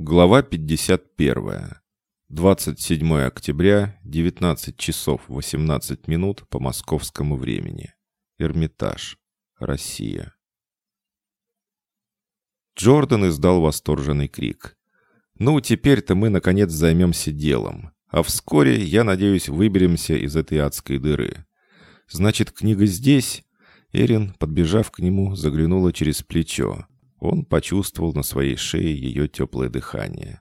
Глава 51. 27 октября, 19 часов 18 минут по московскому времени. Эрмитаж. Россия. Джордан издал восторженный крик. «Ну, теперь-то мы, наконец, займемся делом. А вскоре, я надеюсь, выберемся из этой адской дыры. Значит, книга здесь?» Эрин, подбежав к нему, заглянула через плечо. Он почувствовал на своей шее ее теплое дыхание.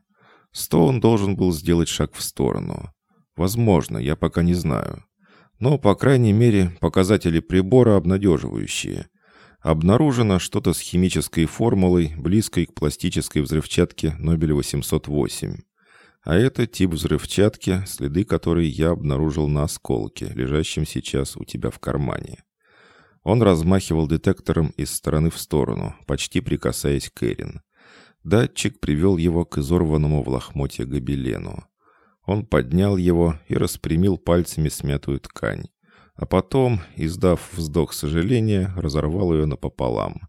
Стоун должен был сделать шаг в сторону. Возможно, я пока не знаю. Но, по крайней мере, показатели прибора обнадеживающие. Обнаружено что-то с химической формулой, близкой к пластической взрывчатке Нобеля-808. А это тип взрывчатки, следы которой я обнаружил на осколке, лежащем сейчас у тебя в кармане. Он размахивал детектором из стороны в сторону, почти прикасаясь к Эрин. Датчик привел его к изорванному в лохмотье гобелену. Он поднял его и распрямил пальцами смятую ткань. А потом, издав вздох сожаления, разорвал ее напополам.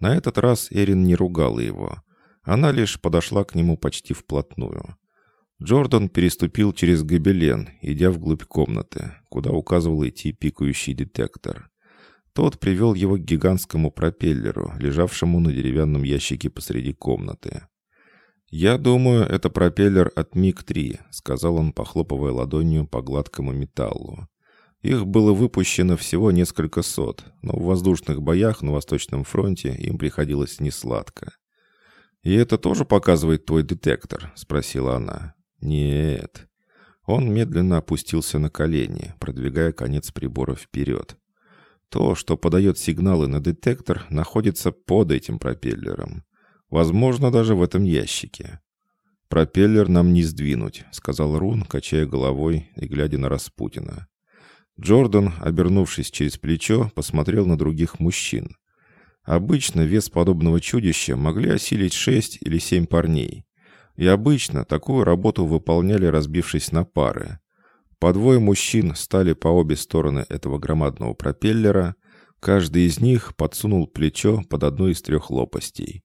На этот раз Эрин не ругала его. Она лишь подошла к нему почти вплотную. Джордан переступил через гобелен, идя вглубь комнаты, куда указывал идти пикающий детектор. Тот привел его к гигантскому пропеллеру, лежавшему на деревянном ящике посреди комнаты. «Я думаю, это пропеллер от МиГ-3», — сказал он, похлопывая ладонью по гладкому металлу. Их было выпущено всего несколько сот, но в воздушных боях на Восточном фронте им приходилось несладко. «И это тоже показывает твой детектор?» — спросила она. «Нет». Он медленно опустился на колени, продвигая конец прибора вперед. То, что подает сигналы на детектор, находится под этим пропеллером. Возможно, даже в этом ящике. «Пропеллер нам не сдвинуть», — сказал Рун, качая головой и глядя на Распутина. Джордан, обернувшись через плечо, посмотрел на других мужчин. Обычно вес подобного чудища могли осилить шесть или семь парней. И обычно такую работу выполняли, разбившись на пары. По двое мужчин стали по обе стороны этого громадного пропеллера. Каждый из них подсунул плечо под одну из трех лопастей.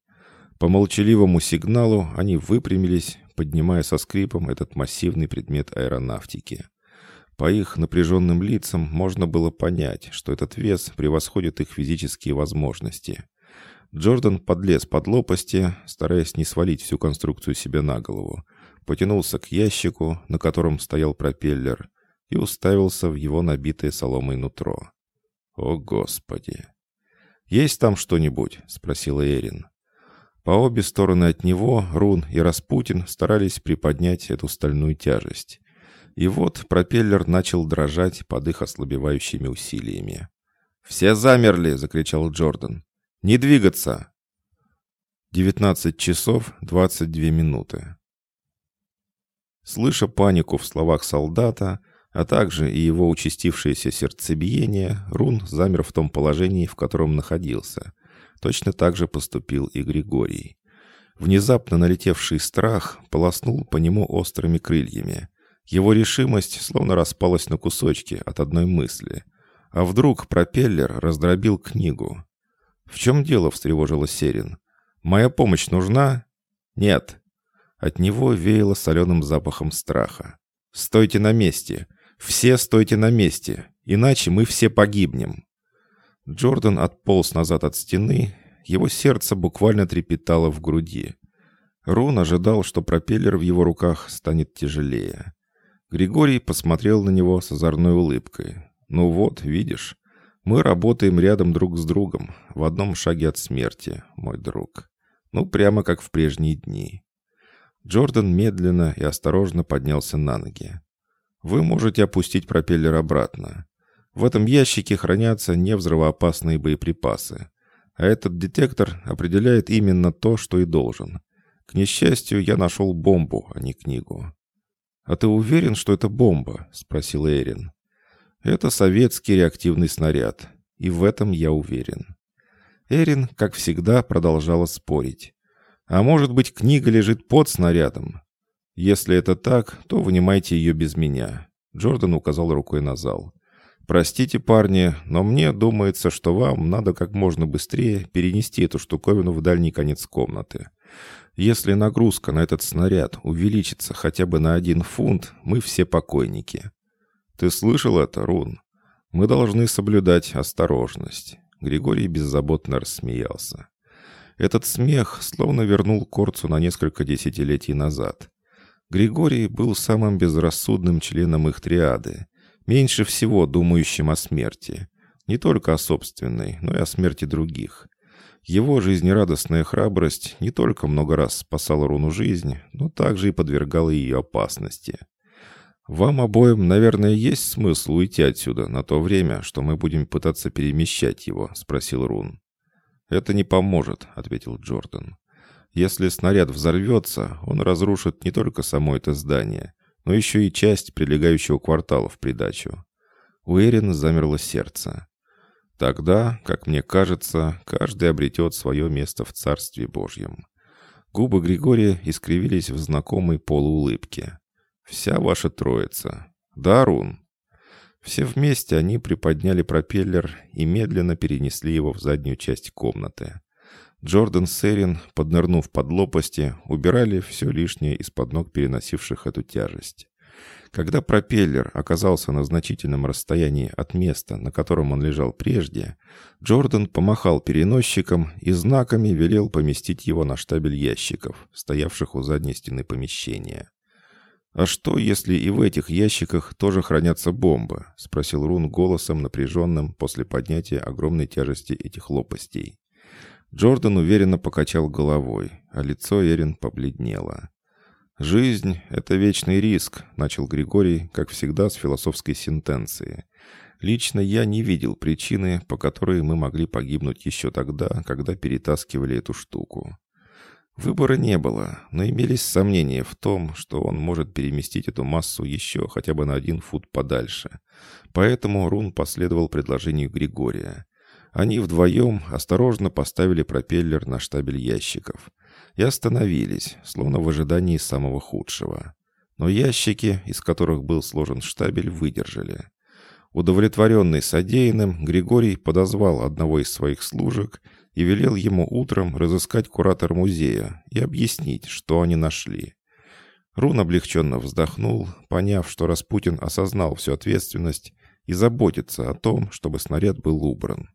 По молчаливому сигналу они выпрямились, поднимая со скрипом этот массивный предмет аэронавтики. По их напряженным лицам можно было понять, что этот вес превосходит их физические возможности. Джордан подлез под лопасти, стараясь не свалить всю конструкцию себе на голову, потянулся к ящику, на котором стоял пропеллер, и уставился в его набитое соломой нутро. «О, Господи!» «Есть там что-нибудь?» — спросила Эрин. По обе стороны от него Рун и Распутин старались приподнять эту стальную тяжесть. И вот пропеллер начал дрожать под их ослабевающими усилиями. «Все замерли!» — закричал Джордан. «Не двигаться!» Девятнадцать часов двадцать две минуты. Слыша панику в словах солдата, а также и его участившееся сердцебиение, Рун замер в том положении, в котором находился. Точно так же поступил и Григорий. Внезапно налетевший страх полоснул по нему острыми крыльями. Его решимость словно распалась на кусочки от одной мысли. А вдруг пропеллер раздробил книгу? «В чем дело?» — встревожила Серин. «Моя помощь нужна?» «Нет», от него веяло соленым запахом страха. «Стойте на месте! Все стойте на месте! Иначе мы все погибнем!» Джордан отполз назад от стены, его сердце буквально трепетало в груди. Рун ожидал, что пропеллер в его руках станет тяжелее. Григорий посмотрел на него с озорной улыбкой. «Ну вот, видишь, мы работаем рядом друг с другом, в одном шаге от смерти, мой друг. Ну, прямо как в прежние дни. Джордан медленно и осторожно поднялся на ноги. «Вы можете опустить пропеллер обратно. В этом ящике хранятся невзрывоопасные боеприпасы. А этот детектор определяет именно то, что и должен. К несчастью, я нашел бомбу, а не книгу». «А ты уверен, что это бомба?» — спросил Эрин. «Это советский реактивный снаряд, и в этом я уверен». Эрин, как всегда, продолжала спорить. А может быть, книга лежит под снарядом? Если это так, то вынимайте ее без меня. Джордан указал рукой на зал. Простите, парни, но мне думается, что вам надо как можно быстрее перенести эту штуковину в дальний конец комнаты. Если нагрузка на этот снаряд увеличится хотя бы на один фунт, мы все покойники. Ты слышал это, Рун? Мы должны соблюдать осторожность. Григорий беззаботно рассмеялся. Этот смех словно вернул Корцу на несколько десятилетий назад. Григорий был самым безрассудным членом их триады, меньше всего думающим о смерти. Не только о собственной, но и о смерти других. Его жизнерадостная храбрость не только много раз спасала Руну жизнь, но также и подвергала ее опасности. «Вам обоим, наверное, есть смысл уйти отсюда на то время, что мы будем пытаться перемещать его?» — спросил Рун. «Это не поможет», — ответил Джордан. «Если снаряд взорвется, он разрушит не только само это здание, но еще и часть прилегающего квартала в придачу». У Эрин замерло сердце. Тогда, как мне кажется, каждый обретет свое место в Царстве Божьем. Губы Григория искривились в знакомой полуулыбке. «Вся ваша троица. Да, Рун?» Все вместе они приподняли пропеллер и медленно перенесли его в заднюю часть комнаты. Джордан с Эрин, поднырнув под лопасти, убирали все лишнее из-под ног переносивших эту тяжесть. Когда пропеллер оказался на значительном расстоянии от места, на котором он лежал прежде, Джордан помахал переносчиком и знаками велел поместить его на штабель ящиков, стоявших у задней стены помещения. «А что, если и в этих ящиках тоже хранятся бомбы?» — спросил Рун голосом напряженным после поднятия огромной тяжести этих лопастей. Джордан уверенно покачал головой, а лицо Эрин побледнело. «Жизнь — это вечный риск», — начал Григорий, как всегда, с философской сентенции. «Лично я не видел причины, по которой мы могли погибнуть еще тогда, когда перетаскивали эту штуку. Выбора не было, но имелись сомнения в том, что он может переместить эту массу еще хотя бы на один фут подальше. Поэтому Рун последовал предложению Григория. Они вдвоем осторожно поставили пропеллер на штабель ящиков и остановились, словно в ожидании самого худшего. Но ящики, из которых был сложен штабель, выдержали. Удовлетворенный содеянным, Григорий подозвал одного из своих служек и велел ему утром разыскать куратор музея и объяснить, что они нашли. Рун облегченно вздохнул, поняв, что Распутин осознал всю ответственность и заботится о том, чтобы снаряд был убран.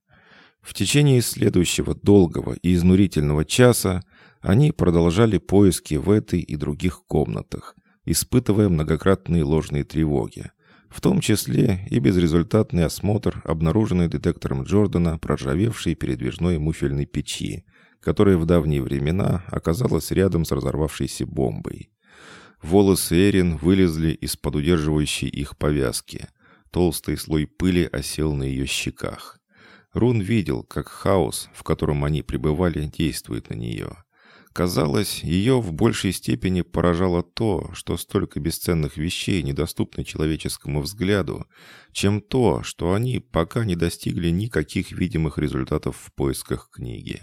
В течение следующего долгого и изнурительного часа они продолжали поиски в этой и других комнатах, испытывая многократные ложные тревоги, в том числе и безрезультатный осмотр, обнаруженный детектором Джордана проржавевшей передвижной муфельной печи, которая в давние времена оказалась рядом с разорвавшейся бомбой. Волосы Эрин вылезли из-под удерживающей их повязки. Толстый слой пыли осел на ее щеках. Рун видел, как хаос, в котором они пребывали, действует на нее. Казалось, ее в большей степени поражало то, что столько бесценных вещей недоступны человеческому взгляду, чем то, что они пока не достигли никаких видимых результатов в поисках книги.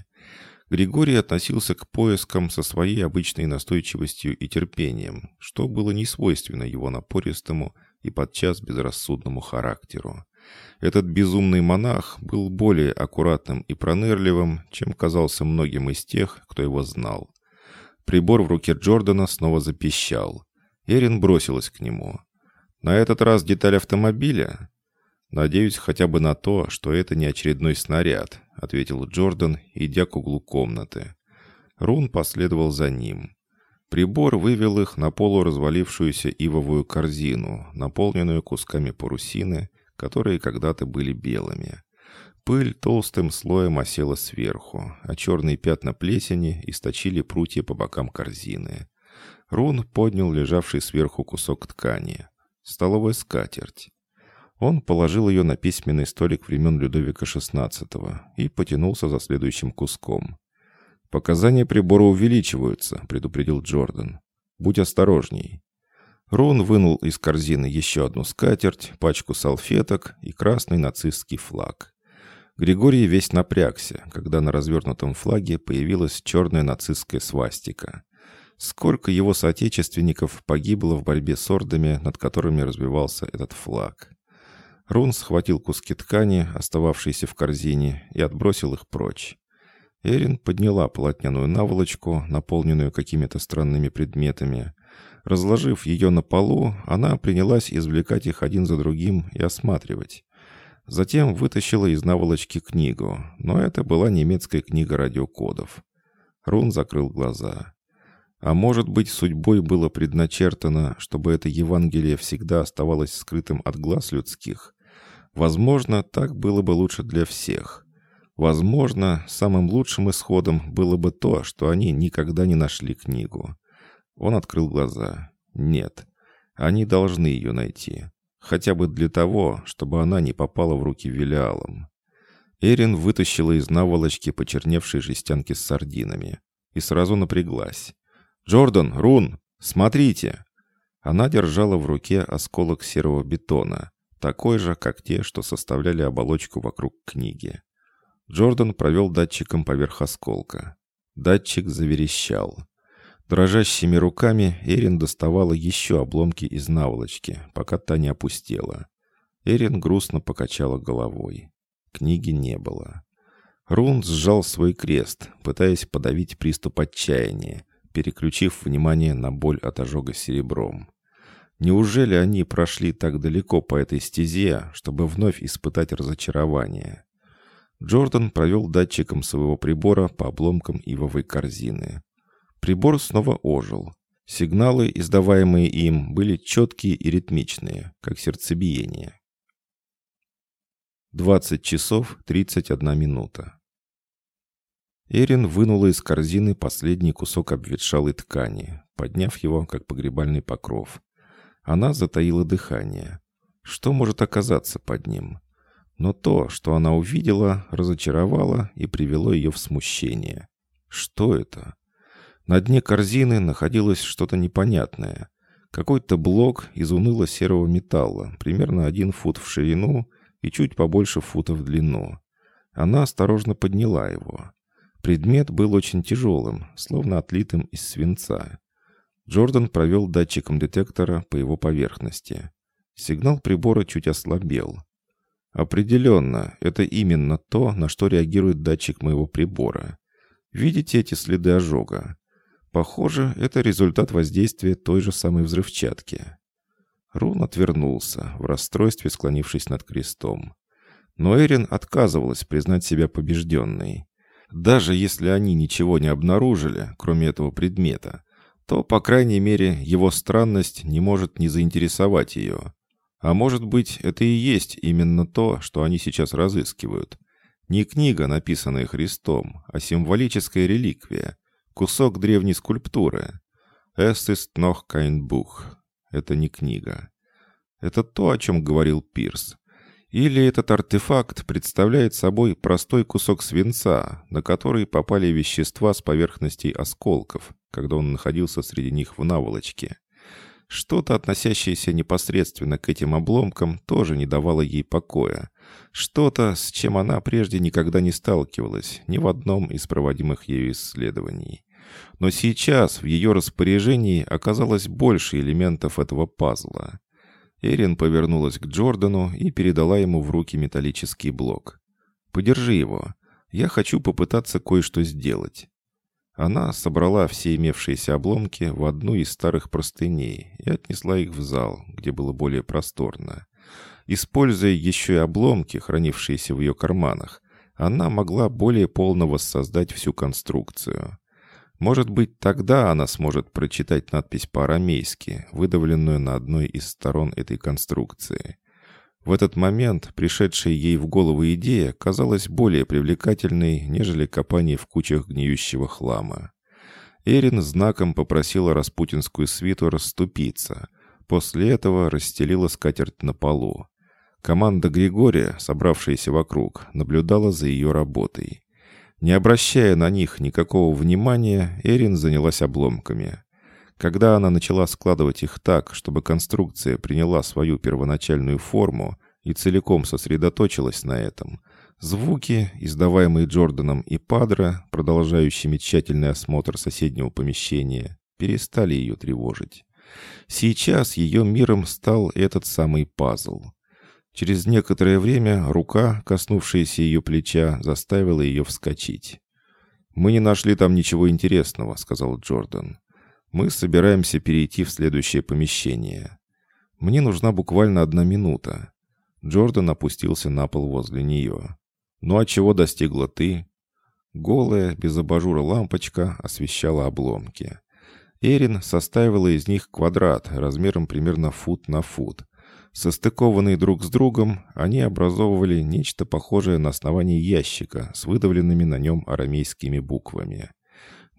Григорий относился к поискам со своей обычной настойчивостью и терпением, что было не свойственно его напористому и подчас безрассудному характеру. Этот безумный монах был более аккуратным и пронырливым, чем казался многим из тех, кто его знал. Прибор в руке Джордана снова запищал. Эрин бросилась к нему. «На этот раз деталь автомобиля?» «Надеюсь хотя бы на то, что это не очередной снаряд», ответил Джордан, идя к углу комнаты. Рун последовал за ним. Прибор вывел их на полуразвалившуюся ивовую корзину, наполненную кусками парусины, которые когда-то были белыми. Пыль толстым слоем осела сверху, а черные пятна плесени источили прутья по бокам корзины. Рун поднял лежавший сверху кусок ткани. Столовая скатерть. Он положил ее на письменный столик времен Людовика XVI и потянулся за следующим куском. «Показания прибора увеличиваются», — предупредил Джордан. «Будь осторожней». Рун вынул из корзины еще одну скатерть, пачку салфеток и красный нацистский флаг. Григорий весь напрягся, когда на развернутом флаге появилась черная нацистская свастика. Сколько его соотечественников погибло в борьбе с ордами, над которыми развивался этот флаг. Рун схватил куски ткани, остававшиеся в корзине, и отбросил их прочь. Эрин подняла полотняную наволочку, наполненную какими-то странными предметами. Разложив ее на полу, она принялась извлекать их один за другим и осматривать. Затем вытащила из наволочки книгу, но это была немецкая книга радиокодов. Рун закрыл глаза. А может быть, судьбой было предначертано, чтобы это Евангелие всегда оставалось скрытым от глаз людских? Возможно, так было бы лучше для всех. Возможно, самым лучшим исходом было бы то, что они никогда не нашли книгу. Он открыл глаза. Нет, они должны ее найти. Хотя бы для того, чтобы она не попала в руки Велиалам. Эрин вытащила из наволочки почерневшие жестянки с сардинами и сразу напряглась. «Джордан, Рун, смотрите!» Она держала в руке осколок серого бетона, такой же, как те, что составляли оболочку вокруг книги. Джордан провел датчиком поверх осколка. Датчик заверещал. Дрожащими руками Эрин доставала еще обломки из наволочки, пока та не опустела. Эрин грустно покачала головой. Книги не было. Рун сжал свой крест, пытаясь подавить приступ отчаяния, переключив внимание на боль от ожога серебром. Неужели они прошли так далеко по этой стезе, чтобы вновь испытать разочарование? Джордан провел датчиком своего прибора по обломкам ивовой корзины. Прибор снова ожил. Сигналы, издаваемые им, были четкие и ритмичные, как сердцебиение. 20 часов 31 минута. Эрин вынула из корзины последний кусок обветшалой ткани, подняв его, как погребальный покров. Она затаила дыхание. Что может оказаться под ним? Но то, что она увидела, разочаровало и привело ее в смущение. Что это? На дне корзины находилось что-то непонятное. Какой-то блок из уныло-серого металла, примерно один фут в ширину и чуть побольше фута в длину. Она осторожно подняла его. Предмет был очень тяжелым, словно отлитым из свинца. Джордан провел датчиком детектора по его поверхности. Сигнал прибора чуть ослабел. Определенно, это именно то, на что реагирует датчик моего прибора. Видите эти следы ожога? Похоже, это результат воздействия той же самой взрывчатки. Рун отвернулся, в расстройстве склонившись над крестом. Но Эрин отказывалась признать себя побежденной. Даже если они ничего не обнаружили, кроме этого предмета, то, по крайней мере, его странность не может не заинтересовать ее. А может быть, это и есть именно то, что они сейчас разыскивают. Не книга, написанная Христом, а символическая реликвия, Кусок древней скульптуры. «Es ist noch kein Buch». Это не книга. Это то, о чем говорил Пирс. Или этот артефакт представляет собой простой кусок свинца, на который попали вещества с поверхностей осколков, когда он находился среди них в наволочке. Что-то, относящееся непосредственно к этим обломкам, тоже не давало ей покоя. Что-то, с чем она прежде никогда не сталкивалась, ни в одном из проводимых ею исследований. Но сейчас в ее распоряжении оказалось больше элементов этого пазла. Эрин повернулась к Джордану и передала ему в руки металлический блок. «Подержи его. Я хочу попытаться кое-что сделать». Она собрала все имевшиеся обломки в одну из старых простыней и отнесла их в зал, где было более просторно. Используя еще и обломки, хранившиеся в ее карманах, она могла более полно воссоздать всю конструкцию. Может быть, тогда она сможет прочитать надпись по-арамейски, выдавленную на одной из сторон этой конструкции. В этот момент пришедшая ей в голову идея казалась более привлекательной, нежели копание в кучах гниющего хлама. Эрин знаком попросила распутинскую свиту расступиться. После этого расстелила скатерть на полу. Команда Григория, собравшаяся вокруг, наблюдала за ее работой. Не обращая на них никакого внимания, Эрин занялась обломками. Когда она начала складывать их так, чтобы конструкция приняла свою первоначальную форму и целиком сосредоточилась на этом, звуки, издаваемые Джорданом и Падре, продолжающими тщательный осмотр соседнего помещения, перестали ее тревожить. Сейчас ее миром стал этот самый пазл. Через некоторое время рука, коснувшаяся ее плеча, заставила ее вскочить. «Мы не нашли там ничего интересного», — сказал Джордан. «Мы собираемся перейти в следующее помещение. Мне нужна буквально одна минута». Джордан опустился на пол возле нее. «Ну а чего достигла ты?» Голая, без абажура лампочка освещала обломки. Эрин составила из них квадрат размером примерно фут на фут. Состыкованные друг с другом, они образовывали нечто похожее на основание ящика с выдавленными на нем арамейскими буквами.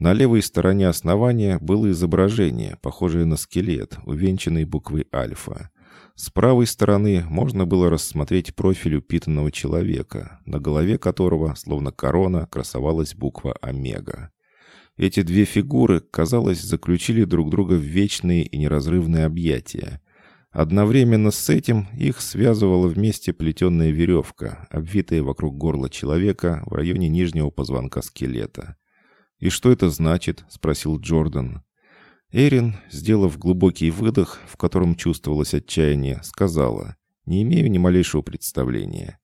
На левой стороне основания было изображение, похожее на скелет, увенчанный буквой «Альфа». С правой стороны можно было рассмотреть профиль упитанного человека, на голове которого, словно корона, красовалась буква «Омега». Эти две фигуры, казалось, заключили друг друга в вечные и неразрывные объятия. Одновременно с этим их связывала вместе плетеная веревка, обвитая вокруг горла человека в районе нижнего позвонка скелета. «И что это значит?» — спросил Джордан. Эрин, сделав глубокий выдох, в котором чувствовалось отчаяние, сказала, «Не имею ни малейшего представления».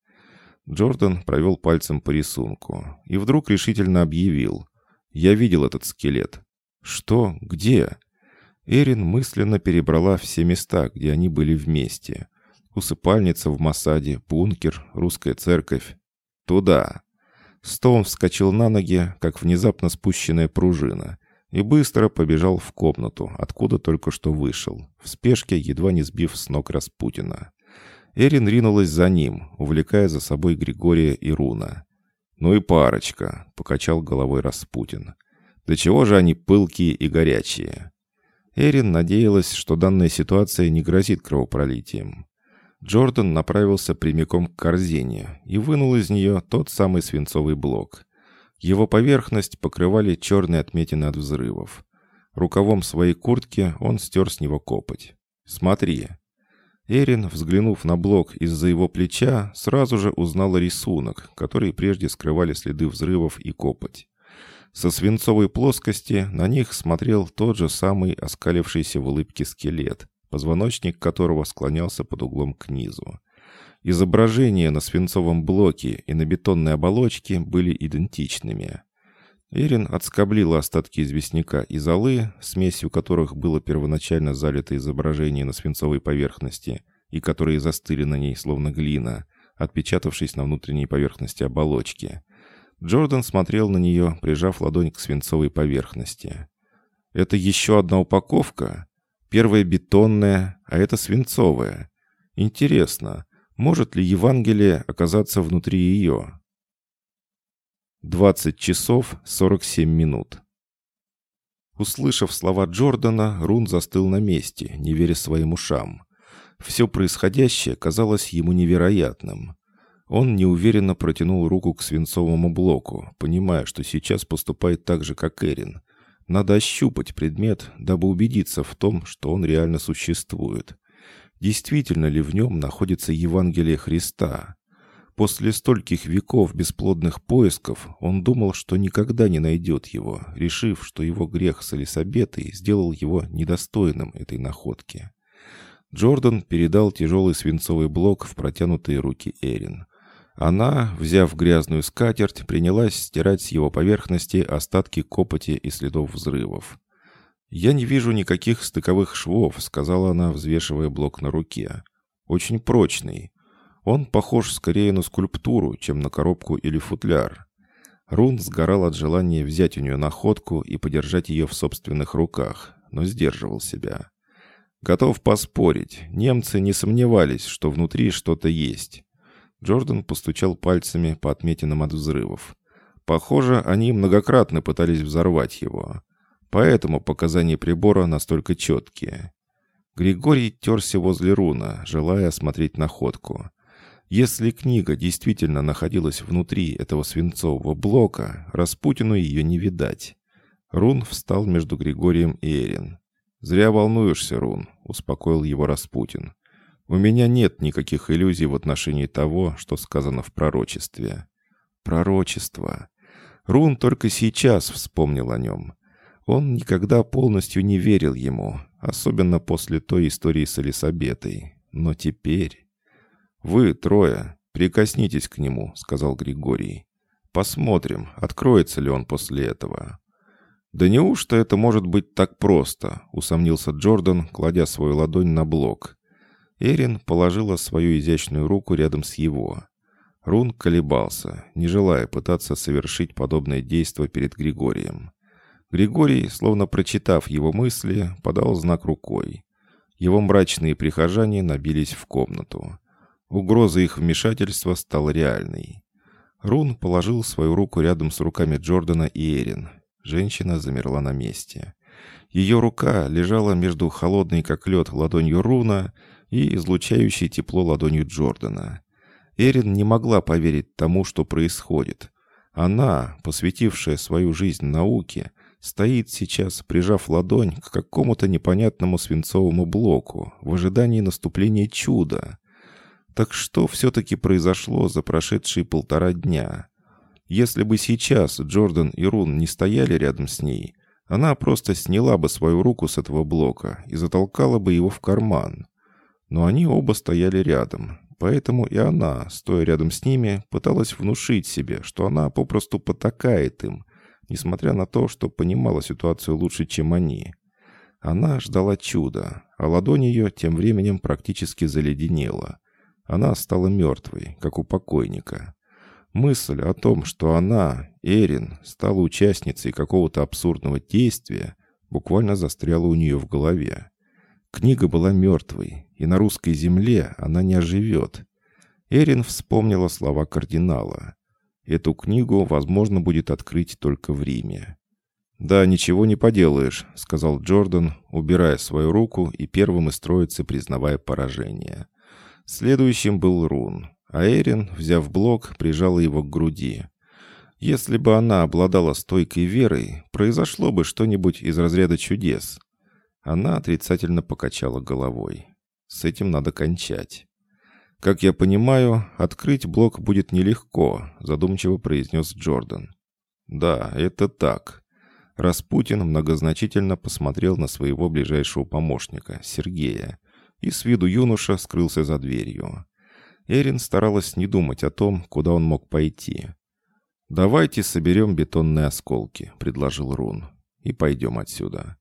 Джордан провел пальцем по рисунку и вдруг решительно объявил, я видел этот скелет. Что? Где? Эрин мысленно перебрала все места, где они были вместе. Усыпальница в Масаде, бункер, русская церковь. Туда. Стоун вскочил на ноги, как внезапно спущенная пружина, и быстро побежал в комнату, откуда только что вышел, в спешке, едва не сбив с ног Распутина. Эрин ринулась за ним, увлекая за собой Григория и Руна. «Ну и парочка», — покачал головой Распутин. «Да чего же они пылкие и горячие?» Эрин надеялась, что данная ситуация не грозит кровопролитием. Джордан направился прямиком к корзине и вынул из нее тот самый свинцовый блок. Его поверхность покрывали черные отметины от взрывов. Рукавом своей куртки он стер с него копоть. «Смотри». Эрин, взглянув на блок из-за его плеча, сразу же узнала рисунок, который прежде скрывали следы взрывов и копоть. Со свинцовой плоскости на них смотрел тот же самый оскалившийся в улыбке скелет, позвоночник которого склонялся под углом к низу. Изображения на свинцовом блоке и на бетонной оболочке были идентичными. Эрин отскоблила остатки известняка и золы, смесью которых было первоначально залито изображение на свинцовой поверхности, и которые застыли на ней словно глина, отпечатавшись на внутренней поверхности оболочки. Джордан смотрел на нее, прижав ладонь к свинцовой поверхности. «Это еще одна упаковка? Первая бетонная, а это свинцовая. Интересно, может ли Евангелие оказаться внутри ее?» 20 часов 47 минут. Услышав слова Джордана, Рун застыл на месте, не веря своим ушам. Все происходящее казалось ему невероятным. Он неуверенно протянул руку к свинцовому блоку, понимая, что сейчас поступает так же, как Эрин. Надо ощупать предмет, дабы убедиться в том, что он реально существует. Действительно ли в нем находится Евангелие Христа? После стольких веков бесплодных поисков он думал, что никогда не найдет его, решив, что его грех с Элисабетой сделал его недостойным этой находки. Джордан передал тяжелый свинцовый блок в протянутые руки Эрин. Она, взяв грязную скатерть, принялась стирать с его поверхности остатки копоти и следов взрывов. «Я не вижу никаких стыковых швов», — сказала она, взвешивая блок на руке. «Очень прочный. Он похож скорее на скульптуру, чем на коробку или футляр. Рун сгорал от желания взять у нее находку и подержать ее в собственных руках, но сдерживал себя. Готов поспорить, немцы не сомневались, что внутри что-то есть. Джордан постучал пальцами по отметинам от взрывов. Похоже, они многократно пытались взорвать его. Поэтому показания прибора настолько четкие. Григорий терся возле руна, желая осмотреть находку. Если книга действительно находилась внутри этого свинцового блока, Распутину ее не видать. Рун встал между Григорием и Эрин. «Зря волнуешься, Рун», — успокоил его Распутин. «У меня нет никаких иллюзий в отношении того, что сказано в пророчестве». «Пророчество». Рун только сейчас вспомнил о нем. Он никогда полностью не верил ему, особенно после той истории с Элисабетой. Но теперь... «Вы трое, прикоснитесь к нему», — сказал Григорий. Посмотрим, откроется ли он после этого. «Да неужто это может быть так просто?» — усомнился Джордан, кладя свою ладонь на блок. Эрин положила свою изящную руку рядом с его. Рун колебался, не желая пытаться совершить подобное действо перед Григорием. Григорий, словно прочитав его мысли, подал знак рукой. Его мрачные прихожане набились в комнату. Угроза их вмешательства стала реальной. Рун положил свою руку рядом с руками Джордана и Эрин. Женщина замерла на месте. Ее рука лежала между холодной как лед ладонью Руна и излучающей тепло ладонью Джордана. Эрин не могла поверить тому, что происходит. Она, посвятившая свою жизнь науке, стоит сейчас, прижав ладонь к какому-то непонятному свинцовому блоку в ожидании наступления чуда. Так что все-таки произошло за прошедшие полтора дня? Если бы сейчас Джордан и Рун не стояли рядом с ней, она просто сняла бы свою руку с этого блока и затолкала бы его в карман. Но они оба стояли рядом, поэтому и она, стоя рядом с ними, пыталась внушить себе, что она попросту потакает им, несмотря на то, что понимала ситуацию лучше, чем они. Она ждала чуда, а ладонь ее тем временем практически заледенела. Она стала мертвой, как у покойника. Мысль о том, что она, Эрин, стала участницей какого-то абсурдного действия, буквально застряла у нее в голове. Книга была мертвой, и на русской земле она не оживет. Эрин вспомнила слова кардинала. Эту книгу возможно будет открыть только в Риме. «Да, ничего не поделаешь», — сказал Джордан, убирая свою руку и первым из троицы признавая поражение. Следующим был Рун, а Эрин, взяв блок, прижала его к груди. Если бы она обладала стойкой верой, произошло бы что-нибудь из разряда чудес. Она отрицательно покачала головой. С этим надо кончать. «Как я понимаю, открыть блок будет нелегко», задумчиво произнес Джордан. «Да, это так». Распутин многозначительно посмотрел на своего ближайшего помощника, Сергея, и с виду юноша скрылся за дверью. Эрин старалась не думать о том, куда он мог пойти. «Давайте соберем бетонные осколки», — предложил Рун, — «и пойдем отсюда».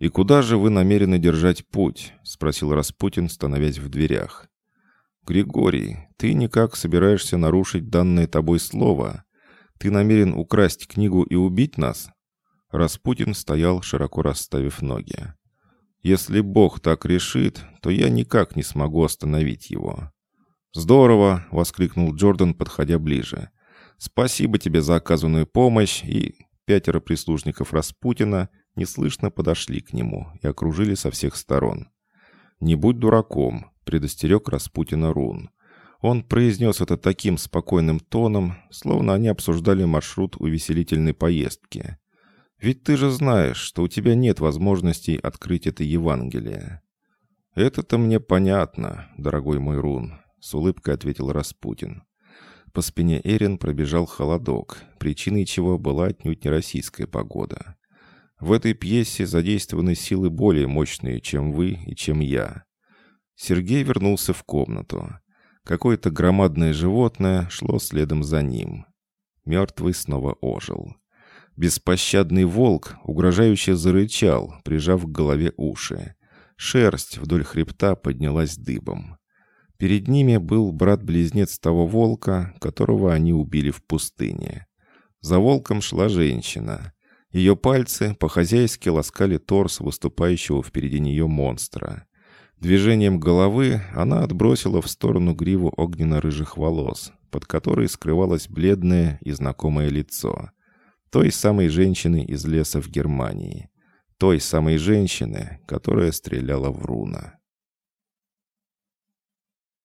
«И куда же вы намерены держать путь?» — спросил Распутин, становясь в дверях. «Григорий, ты никак собираешься нарушить данное тобой слово? Ты намерен украсть книгу и убить нас?» Распутин стоял, широко расставив ноги. «Если Бог так решит, то я никак не смогу остановить его». «Здорово!» — воскликнул Джордан, подходя ближе. «Спасибо тебе за оказанную помощь!» И пятеро прислужников Распутина неслышно подошли к нему и окружили со всех сторон. «Не будь дураком предостерег Распутина Рун. Он произнес это таким спокойным тоном, словно они обсуждали маршрут увеселительной поездки. «Ведь ты же знаешь, что у тебя нет возможностей открыть это Евангелие». «Это-то мне понятно, дорогой мой Рун», — с улыбкой ответил Распутин. По спине Эрин пробежал холодок, причиной чего была отнюдь не российская погода. В этой пьесе задействованы силы более мощные, чем вы и чем я. Сергей вернулся в комнату. Какое-то громадное животное шло следом за ним. Мертвый снова ожил. Беспощадный волк угрожающе зарычал, прижав к голове уши. Шерсть вдоль хребта поднялась дыбом. Перед ними был брат-близнец того волка, которого они убили в пустыне. За волком шла женщина. Ее пальцы по-хозяйски ласкали торс выступающего впереди нее монстра. Движением головы она отбросила в сторону гриву огненно-рыжих волос, под которой скрывалось бледное и знакомое лицо. Той самой женщины из леса в Германии. Той самой женщины, которая стреляла в руна.